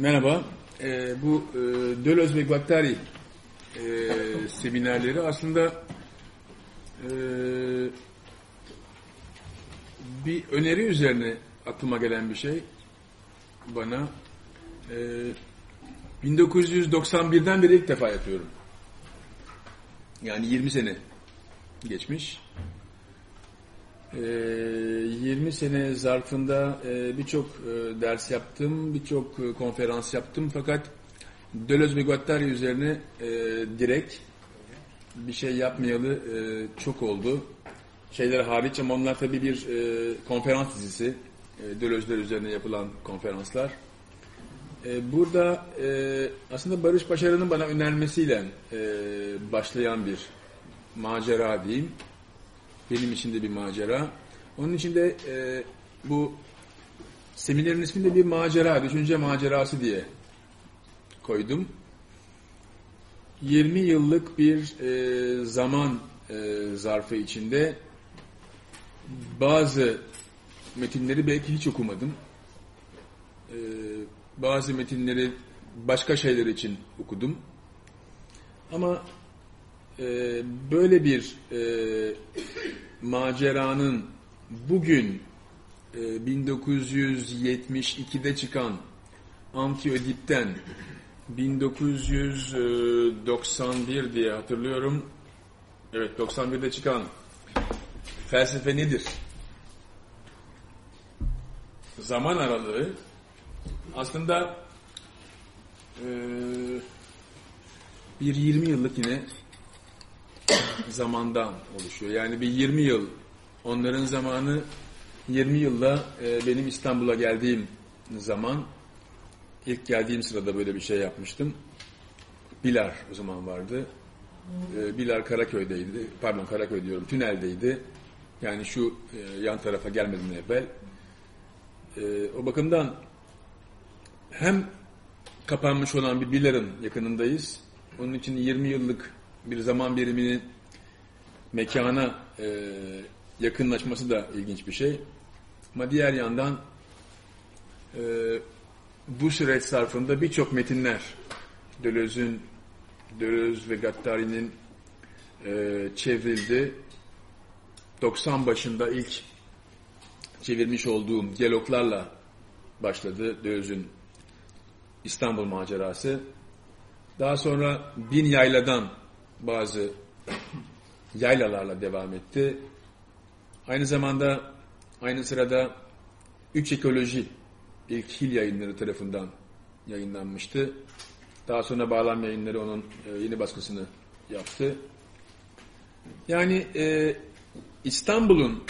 Merhaba. Ee, bu e, Deleuze ve Guattari e, seminerleri aslında e, bir öneri üzerine aklıma gelen bir şey bana. E, 1991'den beri ilk defa yapıyorum. Yani 20 sene geçmiş. E, 20 sene zarfında e, birçok e, ders yaptım, birçok e, konferans yaptım fakat Deleuze ve Guattari üzerine direkt bir şey yapmayalı çok oldu. Şeyler hariç ama onlar tabii bir konferans dizisi. Deleuze'ler üzerine yapılan konferanslar. Burada aslında Barış Başarı'nın bana önermesiyle başlayan bir macera diyeyim. Benim için de bir macera. Onun için de e, bu seminerin ismini de bir macera, düşünce macerası diye koydum. 20 yıllık bir e, zaman e, zarfı içinde bazı metinleri belki hiç okumadım. E, bazı metinleri başka şeyler için okudum. Ama e, böyle bir e, maceranın bugün e, 1972'de çıkan Antiödip'ten 1991 diye hatırlıyorum. Evet 91'de çıkan felsefe nedir? Zaman aralığı aslında e, bir 20 yıllık yine zamandan oluşuyor. Yani bir 20 yıl onların zamanı 20 yılla e, benim İstanbul'a geldiğim zaman ilk geldiğim sırada böyle bir şey yapmıştım. Bilar o zaman vardı. E, Bilar Karaköy'deydi. Pardon Karaköy diyorum. Tüneldeydi. Yani şu e, yan tarafa gelmeden evvel. E, o bakımdan hem kapanmış olan bir Bilar'ın yakınındayız. Onun için 20 yıllık bir zaman birimini mekana e, yakınlaşması da ilginç bir şey. Ama diğer yandan e, bu süreç sarfında birçok metinler Deleuze'ün Deleuze ve Gattari'nin e, çevrildi. 90 başında ilk çevirmiş olduğum diyaloglarla başladı Deleuze'ün İstanbul macerası. Daha sonra bin yayladan bazı yaylalarla devam etti. Aynı zamanda aynı sırada Üç Ekoloji ilk Hil yayınları tarafından yayınlanmıştı. Daha sonra Bağlam yayınları onun e, yeni baskısını yaptı. Yani e, İstanbul'un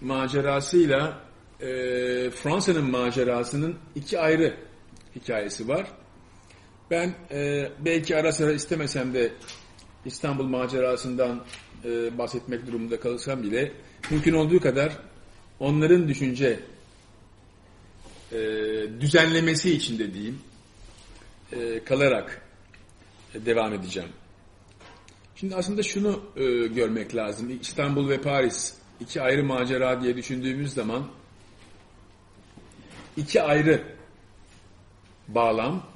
macerasıyla e, Fransa'nın macerasının iki ayrı hikayesi var. Ben e, belki ara sıra istemesem de İstanbul macerasından e, bahsetmek durumunda kalırsam bile mümkün olduğu kadar onların düşünce e, düzenlemesi içinde diyeyim e, kalarak e, devam edeceğim. Şimdi aslında şunu e, görmek lazım. İstanbul ve Paris iki ayrı macera diye düşündüğümüz zaman iki ayrı bağlam,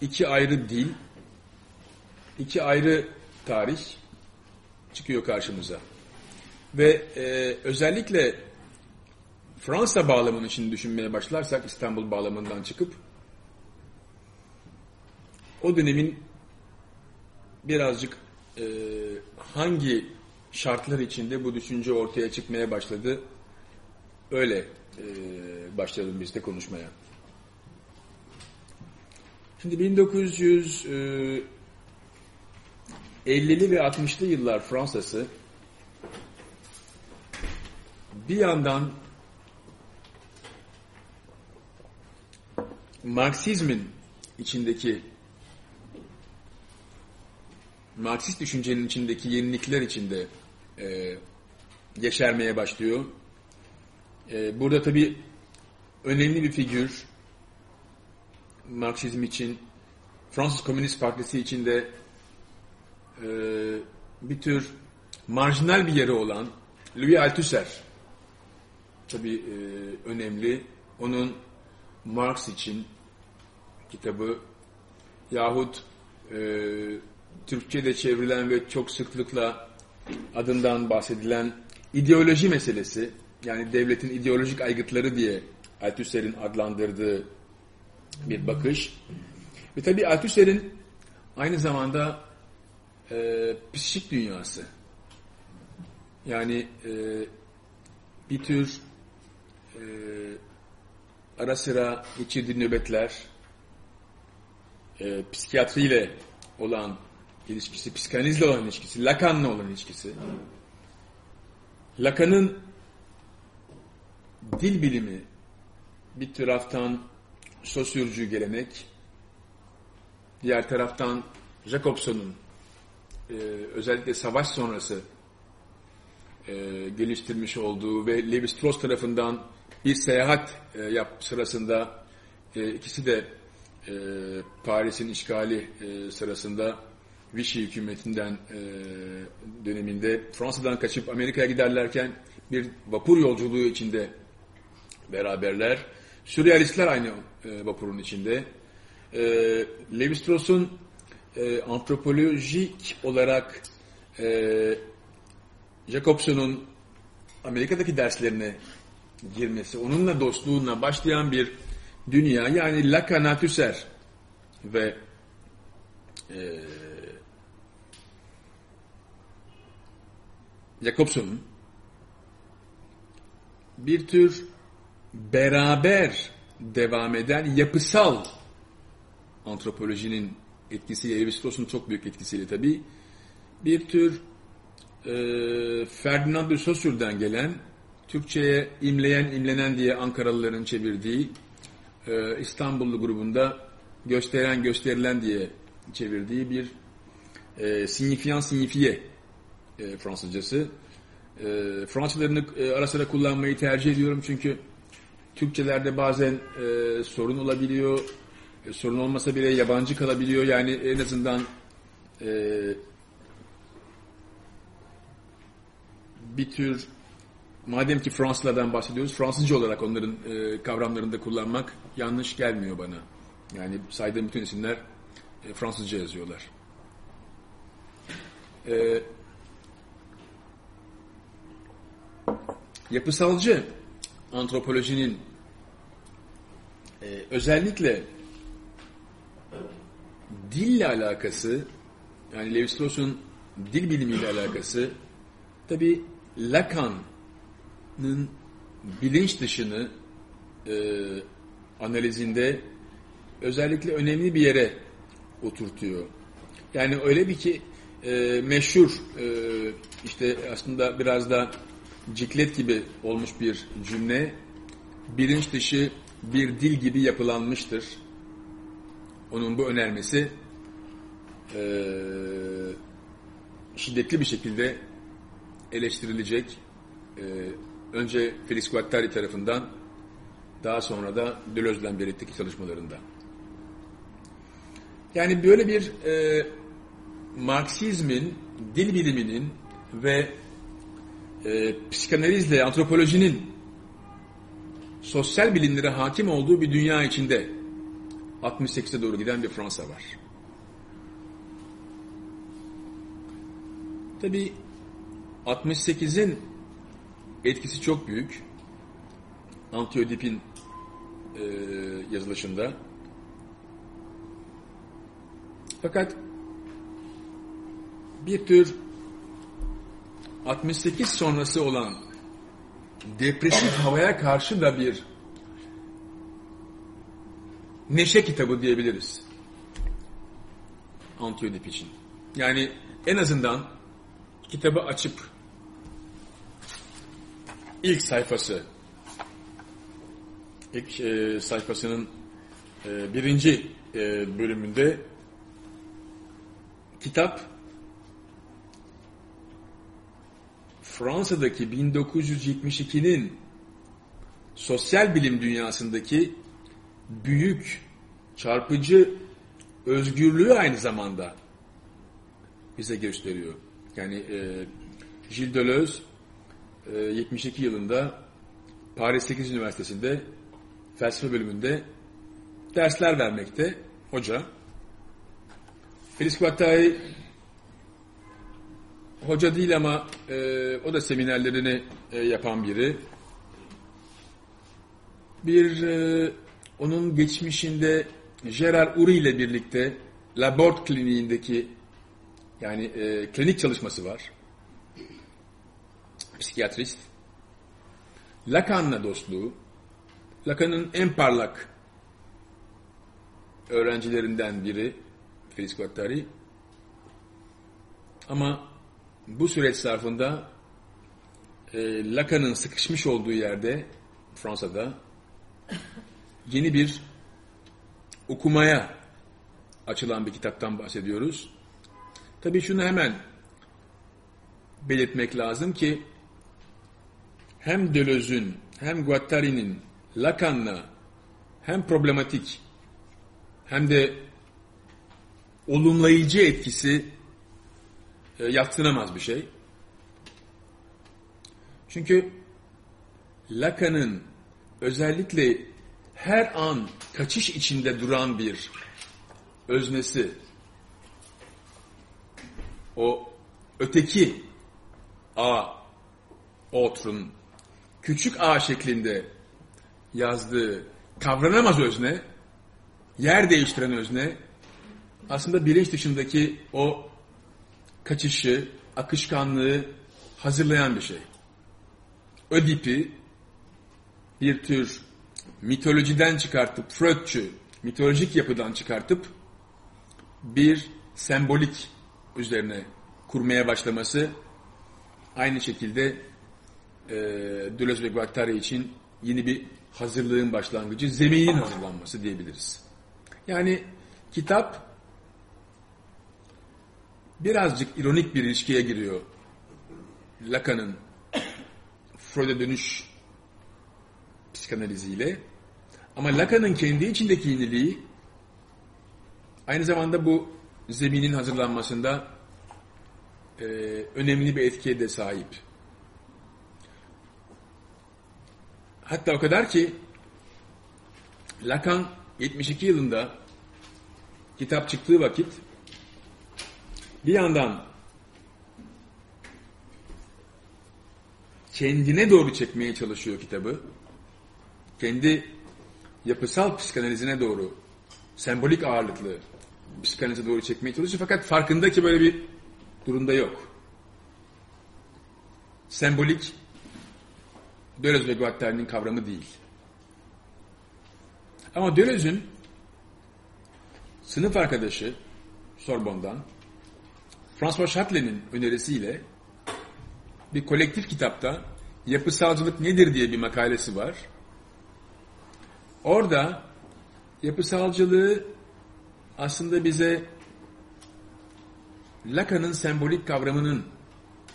iki ayrı dil, iki ayrı tarih çıkıyor karşımıza. Ve e, özellikle Fransa bağlamını için düşünmeye başlarsak İstanbul bağlamından çıkıp o dönemin birazcık e, hangi şartlar içinde bu düşünce ortaya çıkmaya başladı öyle e, başlayalım biz de konuşmaya. Şimdi 1950'li ve 60'lı yıllar Fransa'sı bir yandan Marksizmin içindeki Marksist düşüncenin içindeki yenilikler içinde e, yeşermeye başlıyor. E, burada tabii önemli bir figür Marksizm için Fransız Komünist Partisi içinde e, bir tür marjinal bir yeri olan Louis Althusser tabii e, önemli. Onun Marx için kitabı yahut e, Türkçe'de çevrilen ve çok sıklıkla adından bahsedilen ideoloji meselesi, yani devletin ideolojik aygıtları diye Althusser'in adlandırdığı bir bakış. Ve tabii Althusser'in aynı zamanda e, psikik dünyası. Yani e, bir tür e, ara sıra geçirdiği nöbetler, e, psikiyatriyle olan ilişkisi, psikanizle olan ilişkisi, Lacan'la olan ilişkisi. Lacan'ın dil bilimi bir taraftan sosyoloji gelenek, diğer taraftan Jacobson'un e, özellikle savaş sonrası e, geliştirmiş olduğu ve Levi Strauss tarafından bir seyahat e, yap sırasında ikisi de Paris'in işgali sırasında Vichy hükümetinden döneminde Fransa'dan kaçıp Amerika'ya giderlerken bir vapur yolculuğu içinde beraberler. Sürrealistler aynı vapurun içinde. E, Levi Strauss'un e, antropolojik olarak e, Jacobson'un Amerika'daki derslerine girmesi, onunla dostluğuna başlayan bir dünya yani Lacan Althusser ve e, Jacobson'un bir tür beraber devam eden yapısal antropolojinin etkisiyle, Levi-Strauss'un çok büyük etkisiyle tabii bir tür e, Ferdinand de Saussure'den gelen Türkçe'ye imleyen imlenen diye Ankaralıların çevirdiği e, İstanbullu grubunda gösteren gösterilen diye çevirdiği bir e, signifiant signifiye e, Fransızcası. E, Fransızlarını e, ara sıra kullanmayı tercih ediyorum çünkü Türkçelerde bazen e, sorun olabiliyor. E, sorun olmasa bile yabancı kalabiliyor. Yani en azından e, bir tür madem ki Fransızlardan bahsediyoruz, Fransızca olarak onların e, kavramlarını da kullanmak yanlış gelmiyor bana. Yani saydığım bütün isimler e, Fransızca yazıyorlar. E, yapısalcı antropolojinin e, özellikle dille alakası, yani Levi-Strauss'un dil bilimiyle alakası, tabi Lacan'ın bilinç dışını e, analizinde özellikle önemli bir yere oturtuyor. Yani öyle bir ki e, meşhur e, işte aslında biraz da ciklet gibi olmuş bir cümle bilinç dışı bir dil gibi yapılanmıştır. Onun bu önermesi e, şiddetli bir şekilde eleştirilecek. E, önce Felix Guattari tarafından daha sonra da Deleuze'den belirttiği çalışmalarında. Yani böyle bir e, Marksizmin, dil biliminin ve e, psikanalizle antropolojinin sosyal bilimlere hakim olduğu bir dünya içinde 68'e doğru giden bir Fransa var. Tabi 68'in etkisi çok büyük. Antiodip'in e, yazılışında. Fakat bir tür 68 sonrası olan depresif havaya karşı da bir neşe kitabı diyebiliriz. Antiyodip için. Yani en azından kitabı açıp ilk sayfası ilk e, sayfasının e, birinci e, bölümünde kitap Fransa'daki 1972'nin sosyal bilim dünyasındaki büyük, çarpıcı özgürlüğü aynı zamanda bize gösteriyor. Yani e, Gilles Deleuze e, 72 yılında Paris 8 Üniversitesi'nde felsefe bölümünde dersler vermekte hoca. Feliz Guattari hoca değil ama e, o da seminerlerini e, yapan biri. Bir e, onun geçmişinde Gerard Uri ile birlikte Laborde Kliniğindeki yani e, klinik çalışması var. Psikiyatrist. Lacan'la dostluğu. Lacan'ın en parlak öğrencilerinden biri Feliz Guattari. Ama bu süreç zarfında e, Lacan'ın sıkışmış olduğu yerde Fransa'da yeni bir okumaya açılan bir kitaptan bahsediyoruz. Tabii şunu hemen belirtmek lazım ki hem Deleuze'ün hem Guattari'nin Lacan'la hem problematik hem de olumlayıcı etkisi e, yatsınamaz bir şey. Çünkü Lacan'ın özellikle her an kaçış içinde duran bir öznesi, o öteki A, Otr'un küçük A şeklinde yazdığı kavranamaz özne, yer değiştiren özne, aslında bilinç dışındaki o kaçışı, akışkanlığı hazırlayan bir şey. Ödip'i bir tür mitolojiden çıkartıp, Freudçu, mitolojik yapıdan çıkartıp bir sembolik üzerine kurmaya başlaması aynı şekilde e, Deleuze ve Guattari için yeni bir hazırlığın başlangıcı, zeminin hazırlanması diyebiliriz. Yani kitap birazcık ironik bir ilişkiye giriyor. Lacan'ın Freud'a dönüş psikanaliziyle. Ama Lacan'ın kendi içindeki yeniliği aynı zamanda bu zeminin hazırlanmasında e, önemli bir etkiye de sahip. Hatta o kadar ki Lacan 72 yılında kitap çıktığı vakit bir yandan kendine doğru çekmeye çalışıyor kitabı. Kendi yapısal psikanalizine doğru, sembolik ağırlıklı psikanalize doğru çekmeye çalışıyor. Fakat farkında ki böyle bir durumda yok. Sembolik Deleuze ve Guattari'nin kavramı değil. Ama Deleuze'ün sınıf arkadaşı Sorbon'dan François Châtelet'in önerisiyle bir kolektif kitapta yapısalcılık nedir diye bir makalesi var. Orada yapısalcılığı aslında bize Lacan'ın sembolik kavramının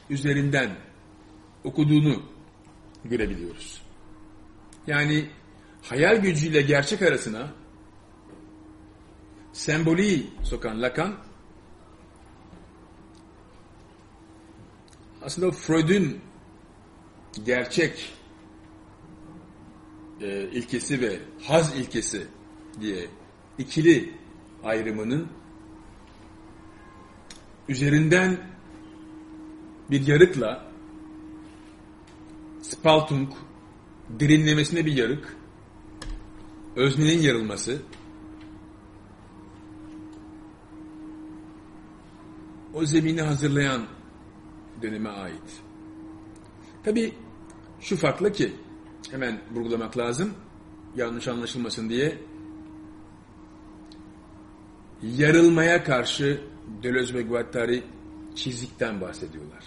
üzerinden okuduğunu görebiliyoruz. Yani hayal gücüyle gerçek arasına semboliği sokan Lacan aslında Freud'un gerçek e, ilkesi ve haz ilkesi diye ikili ayrımının üzerinden bir yarıkla Spaltung derinlemesine bir yarık öznenin yarılması o zemini hazırlayan döneme ait. Tabi şu farklı ki hemen vurgulamak lazım yanlış anlaşılmasın diye yarılmaya karşı Deleuze ve Guattari çizikten bahsediyorlar.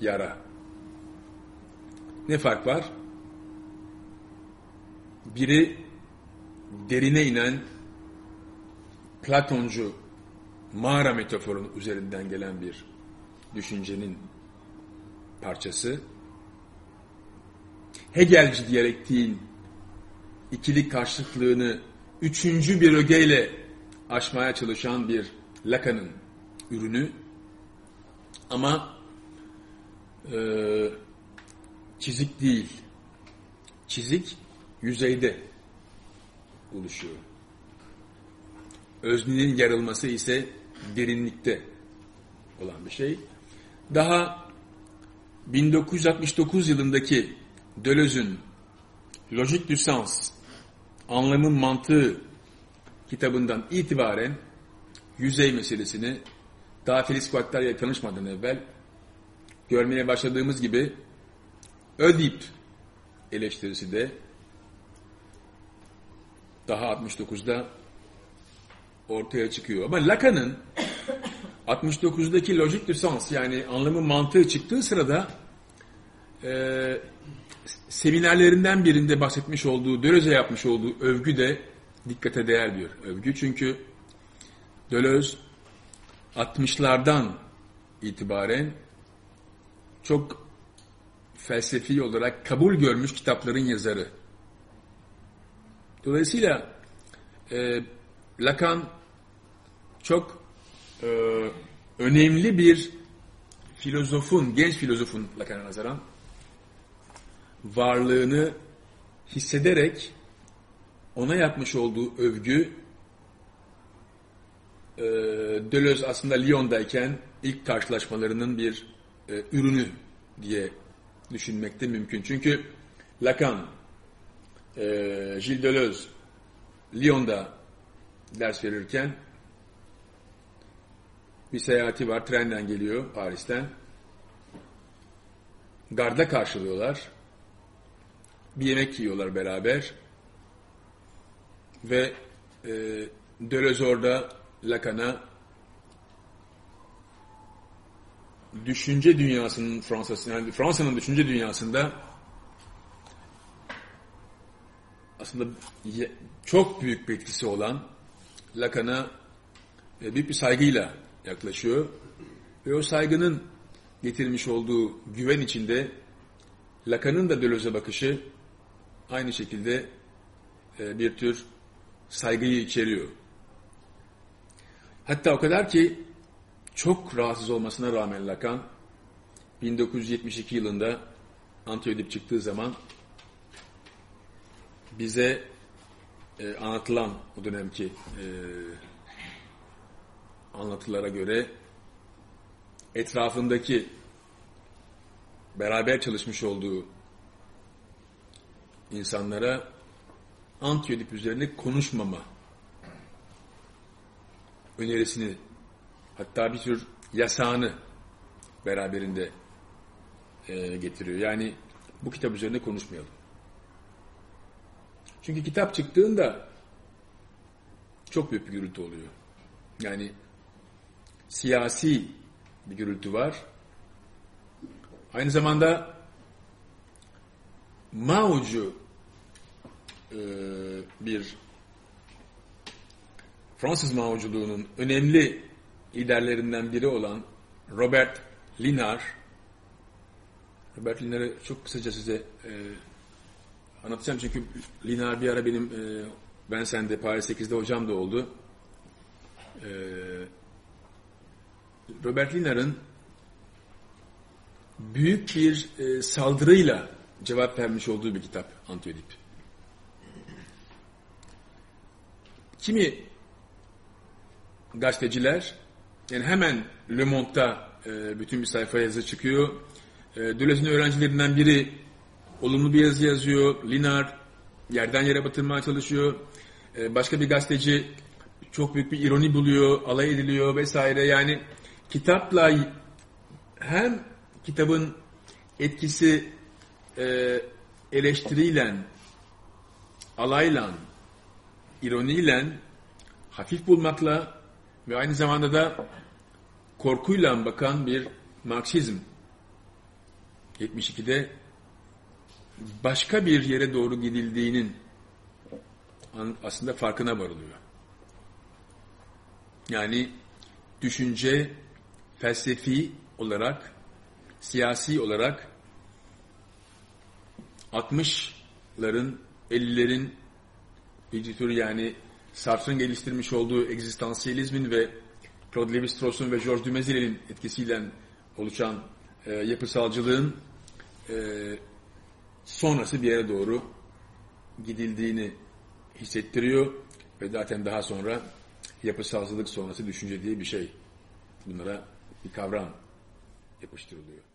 Yara. Ne fark var? Biri derine inen Platoncu mağara metaforunun üzerinden gelen bir düşüncenin parçası. Hegelci diyalektiğin ikili karşıtlığını üçüncü bir ögeyle aşmaya çalışan bir Lacan'ın ürünü. Ama e, çizik değil. Çizik yüzeyde oluşuyor. öznenin yarılması ise derinlikte olan bir şey. Daha 1969 yılındaki Deleuze'ün Logique du Sens, Anlamın Mantığı kitabından itibaren yüzey meselesini daha Feliz Guattari ile tanışmadan evvel görmeye başladığımız gibi Ödip eleştirisi de daha 69'da ortaya çıkıyor. Ama Lacan'ın 69'daki logik du sens yani anlamı mantığı çıktığı sırada e, seminerlerinden birinde bahsetmiş olduğu, Deleuze yapmış olduğu övgü de dikkate değer bir övgü. Çünkü Deleuze 60'lardan itibaren çok felsefi olarak kabul görmüş kitapların yazarı. Dolayısıyla e, Lacan çok e, önemli bir filozofun, genç filozofun Lacan'a nazaran varlığını hissederek ona yapmış olduğu övgü e, Deleuze aslında Lyon'dayken ilk karşılaşmalarının bir e, ürünü diye düşünmek de mümkün. Çünkü Lacan, e, Gilles Deleuze Lyon'da ders verirken bir seyahati var, trenden geliyor Paris'ten. Garda karşılıyorlar. Bir yemek yiyorlar beraber. Ve e, Deleuze orada Lacan'a düşünce dünyasının Fransa'sının yani Fransa'nın düşünce dünyasında aslında çok büyük bir etkisi olan Lacan'a e, büyük bir saygıyla yaklaşıyor. Ve o saygının getirmiş olduğu güven içinde Lacan'ın da Deleuze'e bakışı aynı şekilde e, bir tür saygıyı içeriyor. Hatta o kadar ki çok rahatsız olmasına rağmen Lacan 1972 yılında Antiödip çıktığı zaman bize e, anlatılan o dönemki e, anlatılara göre etrafındaki beraber çalışmış olduğu insanlara Antiödip üzerine konuşmama önerisini hatta bir tür yasağını beraberinde e, getiriyor. Yani bu kitap üzerine konuşmayalım. Çünkü kitap çıktığında çok büyük bir gürültü oluyor. Yani siyasi bir gürültü var. Aynı zamanda Mao'cu e, bir Fransız Mao'culuğunun önemli liderlerinden biri olan Robert Linard Robert Linard'ı çok kısaca size e, anlatacağım çünkü Linard bir ara benim e, ben sende Paris 8'de hocam da oldu. E, Robert Linard'ın büyük bir e, saldırıyla cevap vermiş olduğu bir kitap Antiödip. Kimi gazeteciler yani hemen Le Monde'da e, bütün bir sayfa yazı çıkıyor. E, Deleuze'ün öğrencilerinden biri olumlu bir yazı yazıyor. Linard yerden yere batırmaya çalışıyor. E, başka bir gazeteci çok büyük bir ironi buluyor, alay ediliyor vesaire. Yani kitapla hem kitabın etkisi e, eleştiriyle, alayla, ironiyle, hafif bulmakla ve aynı zamanda da korkuyla bakan bir Marksizm 72'de başka bir yere doğru gidildiğinin aslında farkına varılıyor. Yani düşünce felsefi olarak, siyasi olarak 60'ların, 50'lerin bir tür yani Sartre'ın geliştirmiş olduğu egzistansiyelizmin ve Claude Lévi-Strauss'un ve Georges Dumézil'in etkisiyle oluşan e, yapısalcılığın e, sonrası bir yere doğru gidildiğini hissettiriyor ve zaten daha sonra yapısalcılık sonrası düşünce diye bir şey. Bunlara bir kavram yapıştırılıyor.